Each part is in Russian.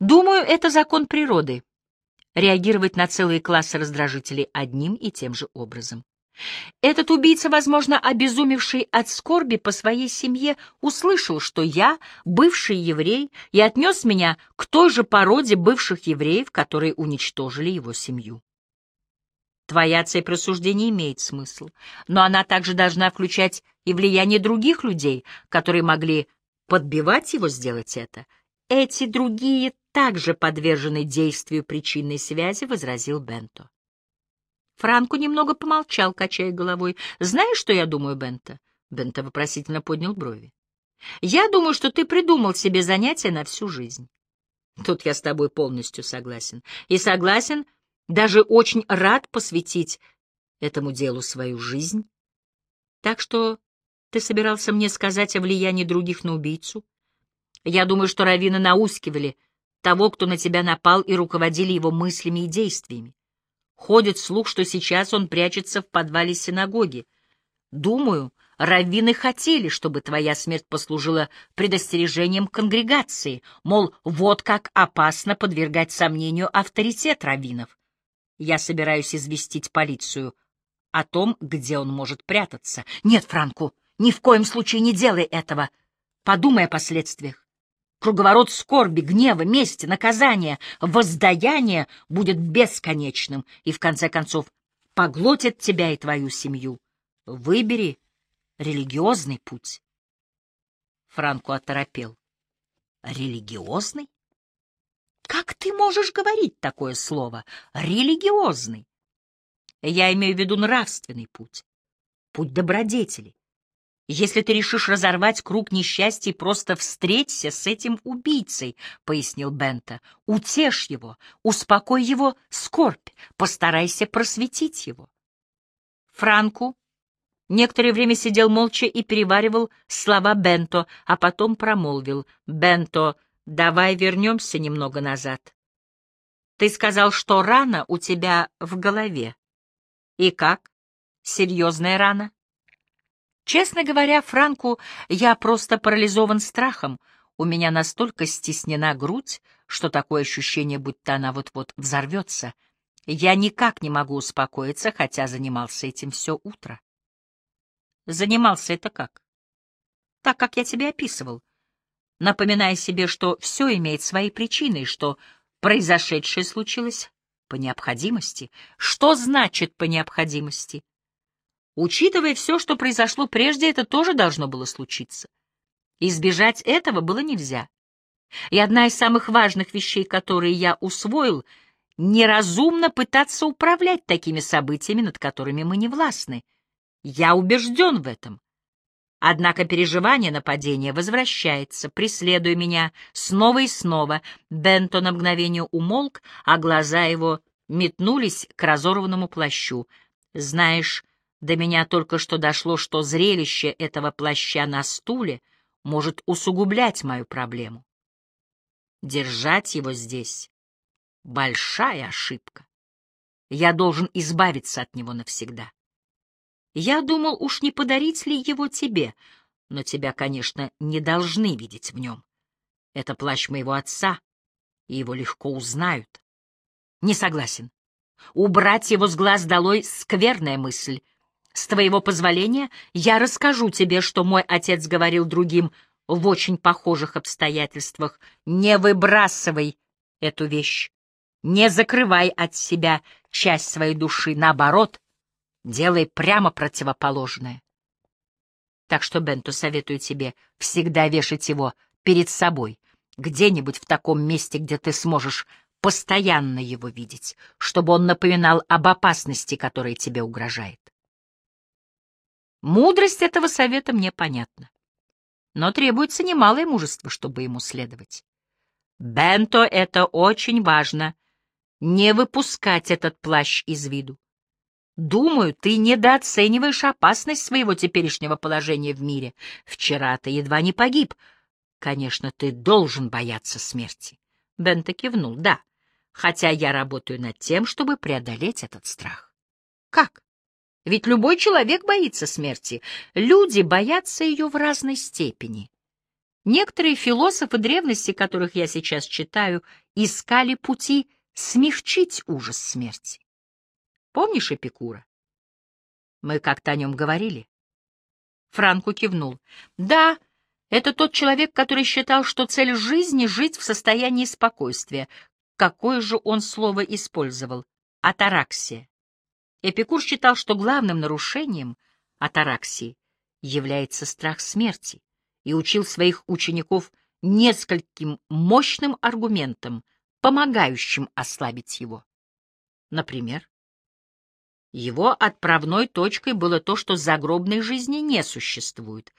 Думаю, это закон природы — реагировать на целые классы раздражителей одним и тем же образом. Этот убийца, возможно, обезумевший от скорби по своей семье, услышал, что я бывший еврей, и отнес меня к той же породе бывших евреев, которые уничтожили его семью. Твоя цепь рассуждений имеет смысл, но она также должна включать и влияние других людей, которые могли подбивать его сделать это. Эти другие также подвержены действию причинной связи, — возразил Бенто. Франко немного помолчал, качая головой. «Знаешь, что я думаю, Бента?» Бента вопросительно поднял брови. «Я думаю, что ты придумал себе занятие на всю жизнь». Тут я с тобой полностью согласен. И согласен, даже очень рад посвятить этому делу свою жизнь. Так что ты собирался мне сказать о влиянии других на убийцу? Я думаю, что раввины наускивали того, кто на тебя напал, и руководили его мыслями и действиями. Ходит слух, что сейчас он прячется в подвале синагоги. Думаю, раввины хотели, чтобы твоя смерть послужила предостережением конгрегации, мол, вот как опасно подвергать сомнению авторитет раввинов. Я собираюсь известить полицию о том, где он может прятаться. Нет, Франку, ни в коем случае не делай этого. Подумай о последствиях. Круговорот скорби, гнева, мести, наказания, воздаяния будет бесконечным и, в конце концов, поглотит тебя и твою семью. Выбери религиозный путь. Франко оторопел. Религиозный? Как ты можешь говорить такое слово? Религиозный. Я имею в виду нравственный путь, путь добродетели. Если ты решишь разорвать круг несчастья, просто встреться с этим убийцей, — пояснил Бента. Утешь его, успокой его скорбь, постарайся просветить его. Франку некоторое время сидел молча и переваривал слова Бенто, а потом промолвил. «Бенто, давай вернемся немного назад. Ты сказал, что рана у тебя в голове. И как? Серьезная рана?» Честно говоря, Франку, я просто парализован страхом. У меня настолько стеснена грудь, что такое ощущение, будто она вот-вот взорвется. Я никак не могу успокоиться, хотя занимался этим все утро. Занимался это как? Так, как я тебе описывал, напоминая себе, что все имеет свои причины, что произошедшее случилось по необходимости. Что значит по необходимости? Учитывая все, что произошло прежде, это тоже должно было случиться. Избежать этого было нельзя. И одна из самых важных вещей, которые я усвоил, неразумно пытаться управлять такими событиями, над которыми мы не властны. Я убежден в этом. Однако переживание нападения возвращается, преследуя меня снова и снова. Бенто на мгновение умолк, а глаза его метнулись к разорванному плащу. Знаешь, до меня только что дошло, что зрелище этого плаща на стуле может усугублять мою проблему. Держать его здесь — большая ошибка. Я должен избавиться от него навсегда. Я думал, уж не подарить ли его тебе, но тебя, конечно, не должны видеть в нем. Это плащ моего отца, и его легко узнают. Не согласен. Убрать его с глаз долой — скверная мысль. С твоего позволения я расскажу тебе, что мой отец говорил другим в очень похожих обстоятельствах. Не выбрасывай эту вещь. Не закрывай от себя часть своей души. Наоборот, делай прямо противоположное. Так что, Бенто, советую тебе всегда вешать его перед собой, где-нибудь в таком месте, где ты сможешь постоянно его видеть, чтобы он напоминал об опасности, которая тебе угрожает. Мудрость этого совета мне понятна. Но требуется немалое мужество, чтобы ему следовать. Бенто, это очень важно. Не выпускать этот плащ из виду. Думаю, ты недооцениваешь опасность своего теперешнего положения в мире. Вчера ты едва не погиб. Конечно, ты должен бояться смерти. Бенто кивнул. Да, хотя я работаю над тем, чтобы преодолеть этот страх. Как? Ведь любой человек боится смерти. Люди боятся ее в разной степени. Некоторые философы древности, которых я сейчас читаю, искали пути смягчить ужас смерти. Помнишь Эпикура? Мы как-то о нем говорили. Франку кивнул. Да, это тот человек, который считал, что цель жизни — жить в состоянии спокойствия. Какое же он слово использовал? Атараксия. Эпикур считал, что главным нарушением атараксии является страх смерти, и учил своих учеников нескольким мощным аргументам, помогающим ослабить его. Например, его отправной точкой было то, что загробной жизни не существует,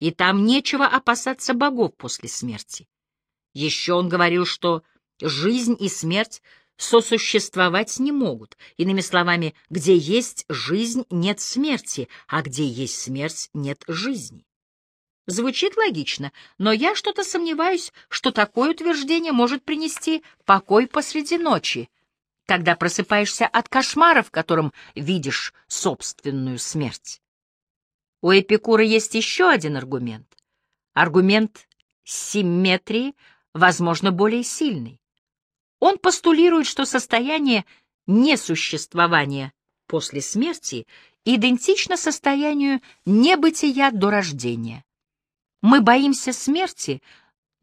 и там нечего опасаться богов после смерти. Еще он говорил, что жизнь и смерть сосуществовать не могут. Иными словами, где есть жизнь, нет смерти, а где есть смерть, нет жизни. Звучит логично, но я что-то сомневаюсь, что такое утверждение может принести покой посреди ночи, когда просыпаешься от кошмара, в котором видишь собственную смерть. У Эпикура есть еще один аргумент. Аргумент симметрии, возможно, более сильный. Он постулирует, что состояние несуществования после смерти идентично состоянию небытия до рождения. Мы боимся смерти,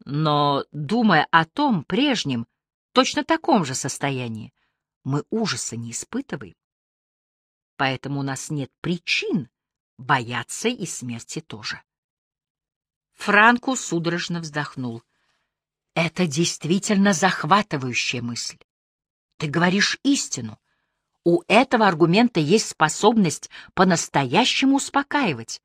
но, думая о том прежнем, точно таком же состоянии, мы ужаса не испытываем. Поэтому у нас нет причин бояться и смерти тоже. Франку судорожно вздохнул. Это действительно захватывающая мысль. Ты говоришь истину. У этого аргумента есть способность по-настоящему успокаивать.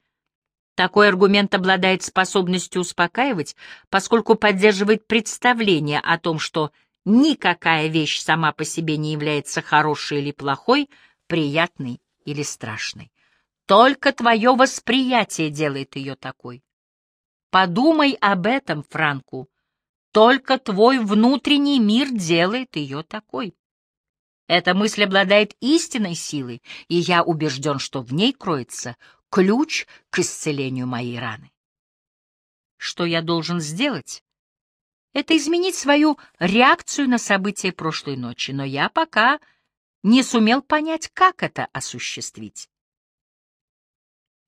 Такой аргумент обладает способностью успокаивать, поскольку поддерживает представление о том, что никакая вещь сама по себе не является хорошей или плохой, приятной или страшной. Только твое восприятие делает ее такой. Подумай об этом, Франку. Только твой внутренний мир делает ее такой. Эта мысль обладает истинной силой, и я убежден, что в ней кроется ключ к исцелению моей раны. Что я должен сделать? Это изменить свою реакцию на события прошлой ночи, но я пока не сумел понять, как это осуществить.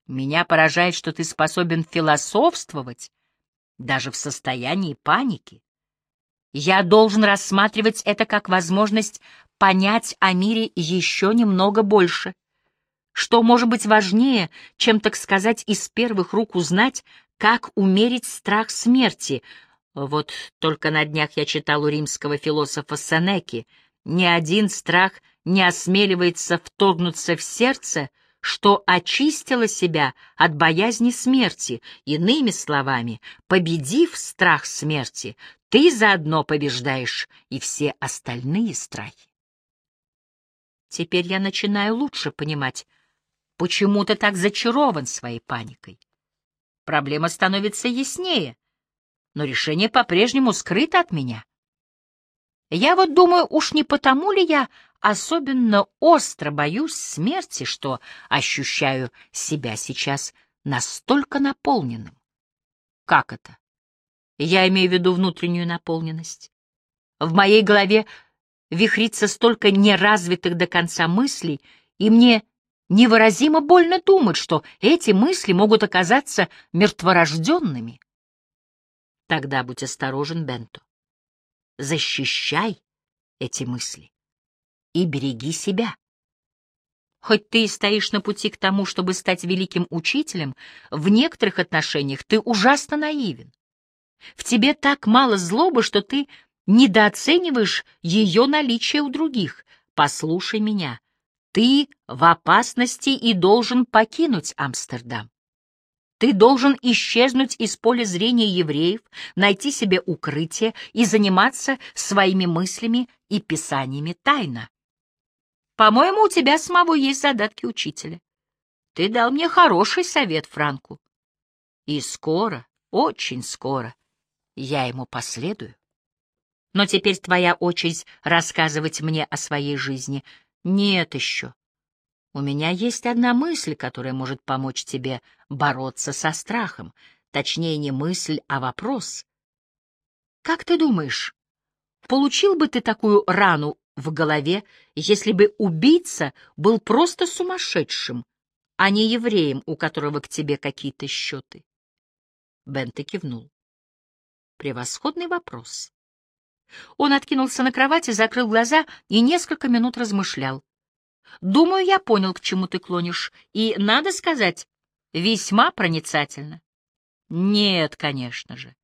Меня поражает, что ты способен философствовать даже в состоянии паники. Я должен рассматривать это как возможность понять о мире еще немного больше. Что может быть важнее, чем, так сказать, из первых рук узнать, как умерить страх смерти? Вот только на днях я читал у римского философа Сенеки, ни один страх не осмеливается вторгнуться в сердце, что очистила себя от боязни смерти. Иными словами, победив страх смерти, ты заодно побеждаешь и все остальные страхи. Теперь я начинаю лучше понимать, почему ты так зачарован своей паникой. Проблема становится яснее, но решение по-прежнему скрыто от меня. Я вот думаю, уж не потому ли я особенно остро боюсь смерти, что ощущаю себя сейчас настолько наполненным. Как это? Я имею в виду внутреннюю наполненность. В моей голове вихрится столько неразвитых до конца мыслей, и мне невыразимо больно думать, что эти мысли могут оказаться мертворожденными. Тогда будь осторожен, Бенто. Защищай эти мысли и береги себя. Хоть ты и стоишь на пути к тому, чтобы стать великим учителем, в некоторых отношениях ты ужасно наивен. В тебе так мало злобы, что ты недооцениваешь ее наличие у других. Послушай меня. Ты в опасности и должен покинуть Амстердам. Ты должен исчезнуть из поля зрения евреев, найти себе укрытие и заниматься своими мыслями и писаниями тайно. По-моему, у тебя самого есть задатки учителя. Ты дал мне хороший совет, Франку. И скоро, очень скоро, я ему последую. Но теперь твоя очередь рассказывать мне о своей жизни. Нет еще. У меня есть одна мысль, которая может помочь тебе бороться со страхом. Точнее, не мысль, а вопрос. Как ты думаешь, получил бы ты такую рану в голове, если бы убийца был просто сумасшедшим, а не евреем, у которого к тебе какие-то счеты? Бенте кивнул. Превосходный вопрос. Он откинулся на кровати, закрыл глаза и несколько минут размышлял. Думаю, я понял, к чему ты клонишь, и, надо сказать, весьма проницательно. Нет, конечно же.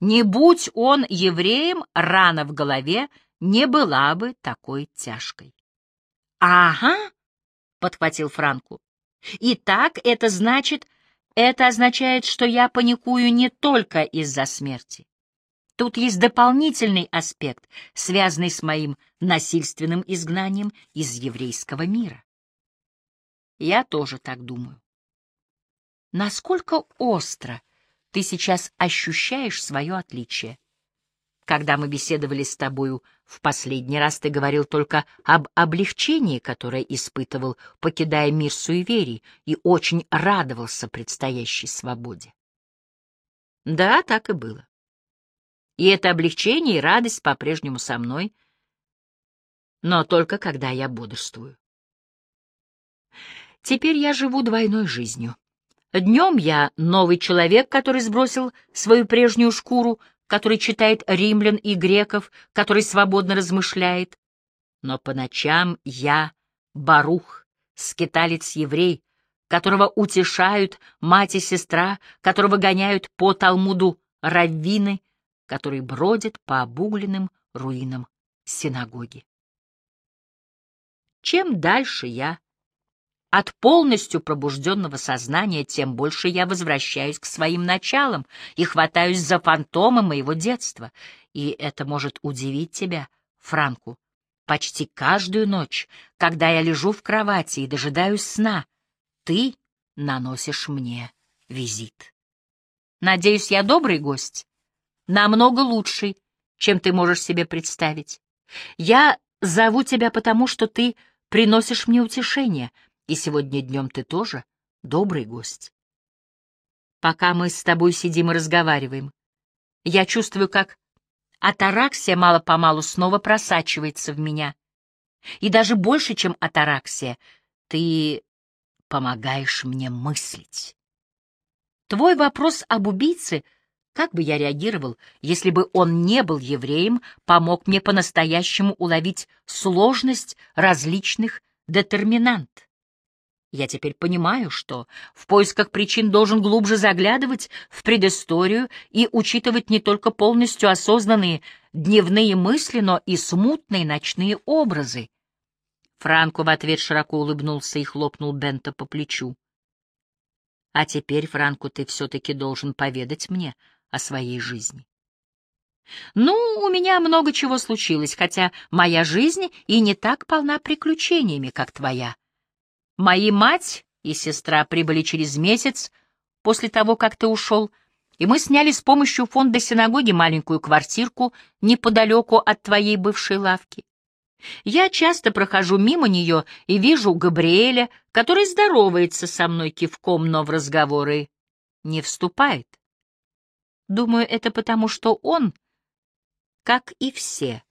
Не будь он евреем, рана в голове не была бы такой тяжкой. — Ага, — подхватил Франку. — Итак, это значит, это означает, что я паникую не только из-за смерти. Тут есть дополнительный аспект, связанный с моим насильственным изгнанием из еврейского мира. Я тоже так думаю. Насколько остро ты сейчас ощущаешь свое отличие? Когда мы беседовали с тобою в последний раз, ты говорил только об облегчении, которое испытывал, покидая мир суеверий, и очень радовался предстоящей свободе. Да, так и было. И это облегчение и радость по-прежнему со мной, но только когда я бодрствую. Теперь я живу двойной жизнью. Днем я новый человек, который сбросил свою прежнюю шкуру, который читает римлян и греков, который свободно размышляет. Но по ночам я Барух, скиталец-еврей, которого утешают мать и сестра, которого гоняют по Талмуду раввины, который бродит по обугленным руинам синагоги. Чем дальше я от полностью пробужденного сознания, тем больше я возвращаюсь к своим началам и хватаюсь за фантомы моего детства. И это может удивить тебя, Франку. Почти каждую ночь, когда я лежу в кровати и дожидаюсь сна, ты наносишь мне визит. Надеюсь, я добрый гость? намного лучший, чем ты можешь себе представить. Я зову тебя потому, что ты приносишь мне утешение, и сегодня днем ты тоже добрый гость. Пока мы с тобой сидим и разговариваем, я чувствую, как атараксия мало-помалу снова просачивается в меня. И даже больше, чем атараксия, ты помогаешь мне мыслить. Твой вопрос об убийце — как бы я реагировал, если бы он не был евреем, помог мне по-настоящему уловить сложность различных детерминант? Я теперь понимаю, что в поисках причин должен глубже заглядывать в предысторию и учитывать не только полностью осознанные дневные мысли, но и смутные ночные образы. Франко в ответ широко улыбнулся и хлопнул Бента по плечу. — А теперь, Франко, ты все-таки должен поведать мне, — о своей жизни. Ну, у меня много чего случилось, хотя моя жизнь и не так полна приключениями, как твоя. Мои мать и сестра прибыли через месяц после того, как ты ушел, и мы сняли с помощью фонда синагоги маленькую квартирку неподалеку от твоей бывшей лавки. Я часто прохожу мимо нее и вижу Габриэля, который здоровается со мной кивком, но в разговоры не вступает. Думаю, это потому, что он, как и все,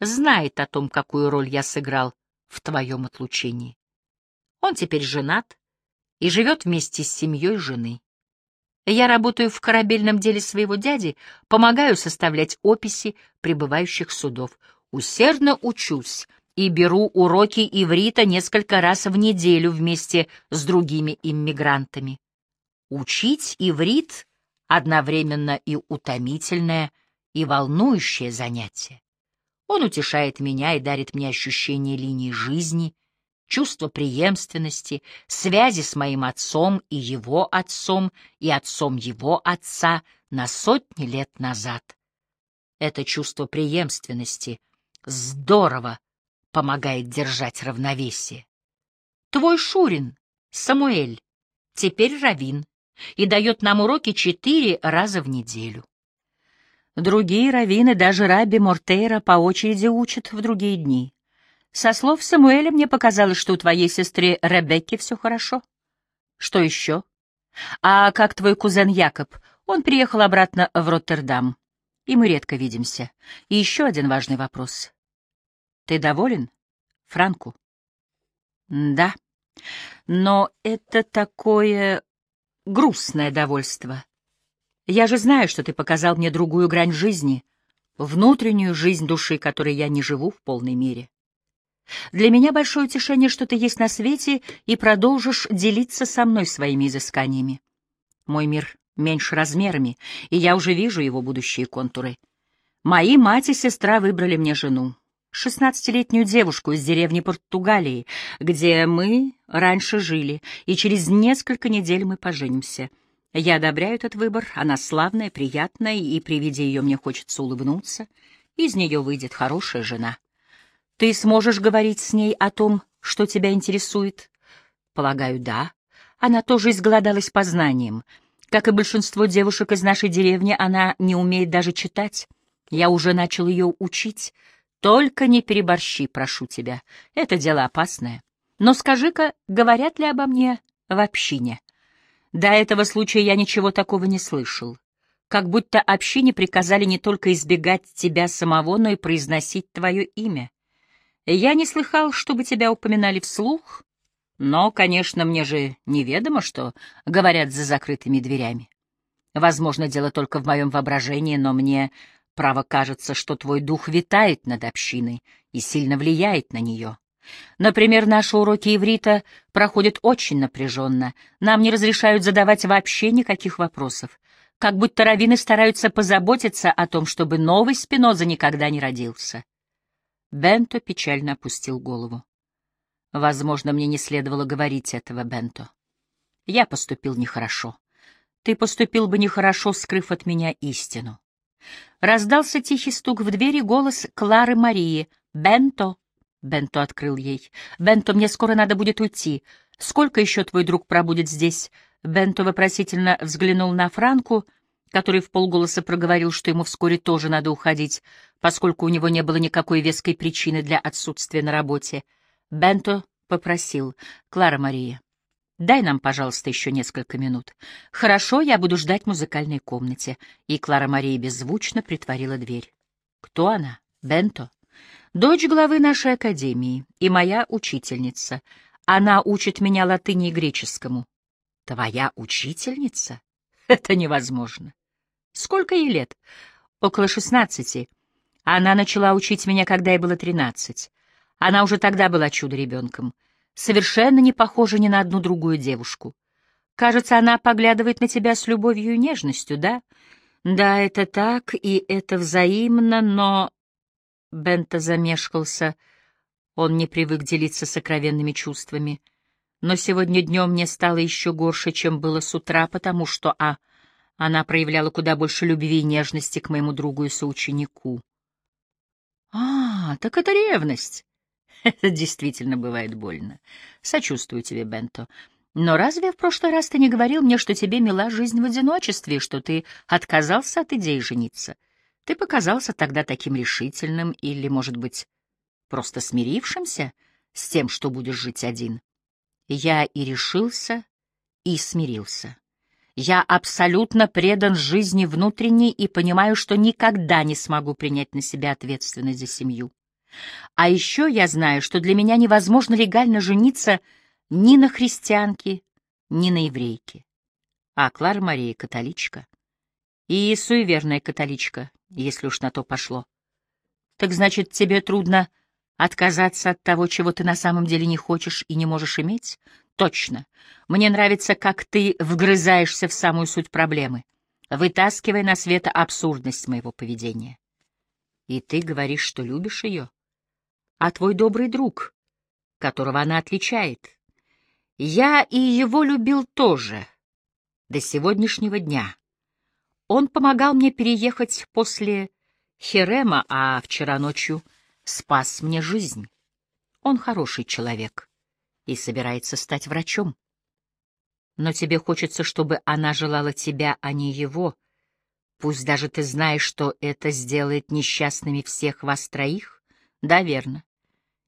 знает о том, какую роль я сыграл в твоем отлучении. Он теперь женат и живет вместе с семьей жены. Я работаю в корабельном деле своего дяди, помогаю составлять описи прибывающих судов, усердно учусь и беру уроки иврита несколько раз в неделю вместе с другими иммигрантами. Учить иврит одновременно и утомительное, и волнующее занятие. Он утешает меня и дарит мне ощущение линии жизни, чувство преемственности, связи с моим отцом и его отцом, и отцом его отца на сотни лет назад. Это чувство преемственности здорово помогает держать равновесие. Твой Шурин, Самуэль, теперь Равин, и дает нам уроки четыре раза в неделю. Другие раввины, даже Раби Мортейра, по очереди учат в другие дни. Со слов Самуэля мне показалось, что у твоей сестры Ребекки все хорошо. Что еще? А как твой кузен Якоб? Он приехал обратно в Роттердам, и мы редко видимся. И еще один важный вопрос. Ты доволен, Франку? Да. Но это такое грустное довольство. Я же знаю, что ты показал мне другую грань жизни, внутреннюю жизнь души, которой я не живу в полной мере. Для меня большое утешение, что ты есть на свете и продолжишь делиться со мной своими изысканиями. Мой мир меньше размерами, и я уже вижу его будущие контуры. Мои мать и сестра выбрали мне жену, шестнадцатилетнюю девушку из деревни Португалии, где мы раньше жили, и через несколько недель мы поженимся. Я одобряю этот выбор, она славная, приятная, и при виде ее мне хочется улыбнуться. Из нее выйдет хорошая жена. Ты сможешь говорить с ней о том, что тебя интересует? Полагаю, да. Она тоже изголодалась по знаниям. Как и большинство девушек из нашей деревни, она не умеет даже читать. Я уже начал ее учить. Только не переборщи, прошу тебя. Это дело опасное. Но скажи-ка, говорят ли обо мне в общине? До этого случая я ничего такого не слышал. Как будто общине приказали не только избегать тебя самого, но и произносить твое имя. Я не слыхал, чтобы тебя упоминали вслух, но, конечно, мне же неведомо, что говорят за закрытыми дверями. Возможно, дело только в моем воображении, но мне, право, кажется, что твой дух витает над общиной и сильно влияет на нее. Например, наши уроки иврита проходят очень напряженно. Нам не разрешают задавать вообще никаких вопросов. Как будто раввины стараются позаботиться о том, чтобы новый Спиноза никогда не родился. Бенто печально опустил голову. Возможно, мне не следовало говорить этого, Бенто. Я поступил нехорошо. Ты поступил бы нехорошо, скрыв от меня истину. Раздался тихий стук в двери, голос Клары Марии. «Бенто!» Бенто открыл ей. «Бенто, мне скоро надо будет уйти. Сколько еще твой друг пробудет здесь?» Бенто вопросительно взглянул на Франку, который в полголоса проговорил, что ему вскоре тоже надо уходить, поскольку у него не было никакой веской причины для отсутствия на работе. Бенто попросил. «Клара Мария, дай нам, пожалуйста, еще несколько минут. Хорошо, я буду ждать в музыкальной комнате». И Клара Мария беззвучно притворила дверь. «Кто она? Бенто?» «Дочь главы нашей академии и моя учительница. Она учит меня латыни и греческому». «Твоя учительница? Это невозможно. Сколько ей лет?» «Около шестнадцати. Она начала учить меня, когда ей было тринадцать. Она уже тогда была чудо-ребенком, совершенно не похожа ни на одну другую девушку. Кажется, она поглядывает на тебя с любовью и нежностью, да? Да, это так, и это взаимно, но... Бента замешкался. Он не привык делиться сокровенными чувствами. Но сегодня днем мне стало еще горше, чем было с утра, потому что, а, она проявляла куда больше любви и нежности к моему другу и соученику. А, так это ревность. Это действительно бывает больно. Сочувствую тебе, Бенто. Но разве в прошлый раз ты не говорил мне, что тебе мила жизнь в одиночестве, что ты отказался от идеи жениться? Ты показался тогда таким решительным или, может быть, просто смирившимся с тем, что будешь жить один. Я и решился, и смирился. Я абсолютно предан жизни внутренней и понимаю, что никогда не смогу принять на себя ответственность за семью. А еще я знаю, что для меня невозможно легально жениться ни на христианке, ни на еврейке. А Клара Мария — католичка. И суеверная католичка, если уж на то пошло. Так значит, тебе трудно отказаться от того, чего ты на самом деле не хочешь и не можешь иметь? Точно. Мне нравится, как ты вгрызаешься в самую суть проблемы, вытаскивая на свет абсурдность моего поведения. И ты говоришь, что любишь ее? а твой добрый друг, которого она отличает. Я и его любил тоже, до сегодняшнего дня. Он помогал мне переехать после Херема, а вчера ночью спас мне жизнь. Он хороший человек и собирается стать врачом. Но тебе хочется, чтобы она желала тебя, а не его. Пусть даже ты знаешь, что это сделает несчастными всех вас троих. Да, верно.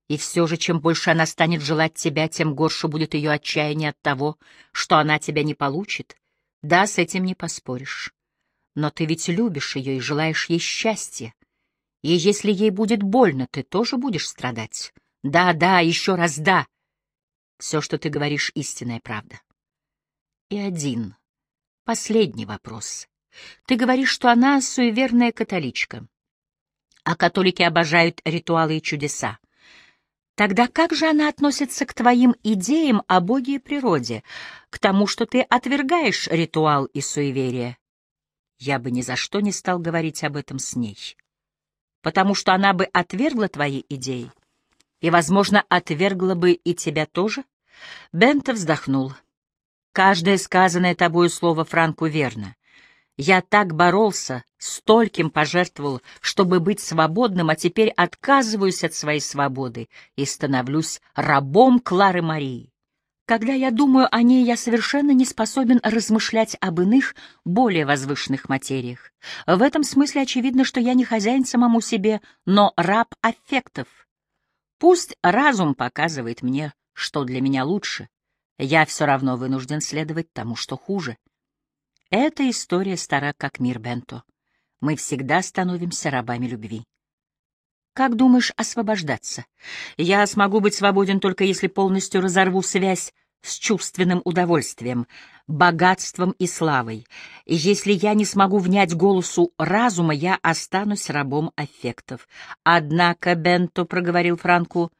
И все же, чем больше она станет желать тебя, тем горше будет ее отчаяние от того, что она тебя не получит. Да, с этим не поспоришь. Но ты ведь любишь ее и желаешь ей счастья. И если ей будет больно, ты тоже будешь страдать. Да, да, еще раз да. Все, что ты говоришь, истинная правда. И один, последний вопрос. Ты говоришь, что она суеверная католичка, а католики обожают ритуалы и чудеса. Тогда как же она относится к твоим идеям о Боге и природе, к тому, что ты отвергаешь ритуал и суеверие? Я бы ни за что не стал говорить об этом с ней, потому что она бы отвергла твои идеи и, возможно, отвергла бы и тебя тоже. Бента вздохнул. Каждое сказанное тобою слово Франку верно. Я так боролся, стольким пожертвовал, чтобы быть свободным, а теперь отказываюсь от своей свободы и становлюсь рабом Клары Марии. Когда я думаю о ней, я совершенно не способен размышлять об иных, более возвышенных материях. В этом смысле очевидно, что я не хозяин самому себе, но раб аффектов. Пусть разум показывает мне, что для меня лучше, я все равно вынужден следовать тому, что хуже. Эта история стара, как мир Бенто. Мы всегда становимся рабами любви. Как думаешь освобождаться? Я смогу быть свободен только если полностью разорву связь с чувственным удовольствием, богатством и славой. Если я не смогу внять голосу разума, я останусь рабом аффектов. Однако, Бенто проговорил Франку,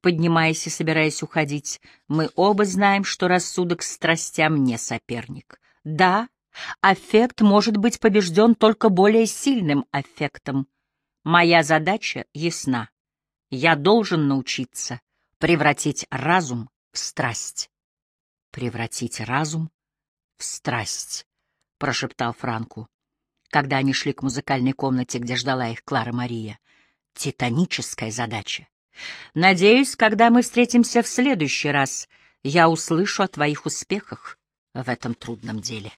поднимаясь и собираясь уходить, мы оба знаем, что рассудок страстям не соперник. Да, Аффект может быть побежден только более сильным аффектом. Моя задача ясна. Я должен научиться превратить разум в страсть. Превратить разум в страсть, прошептал Франку, когда они шли к музыкальной комнате, где ждала их Клара Мария. Титаническая задача. Надеюсь, когда мы встретимся в следующий раз, я услышу о твоих успехах в этом трудном деле.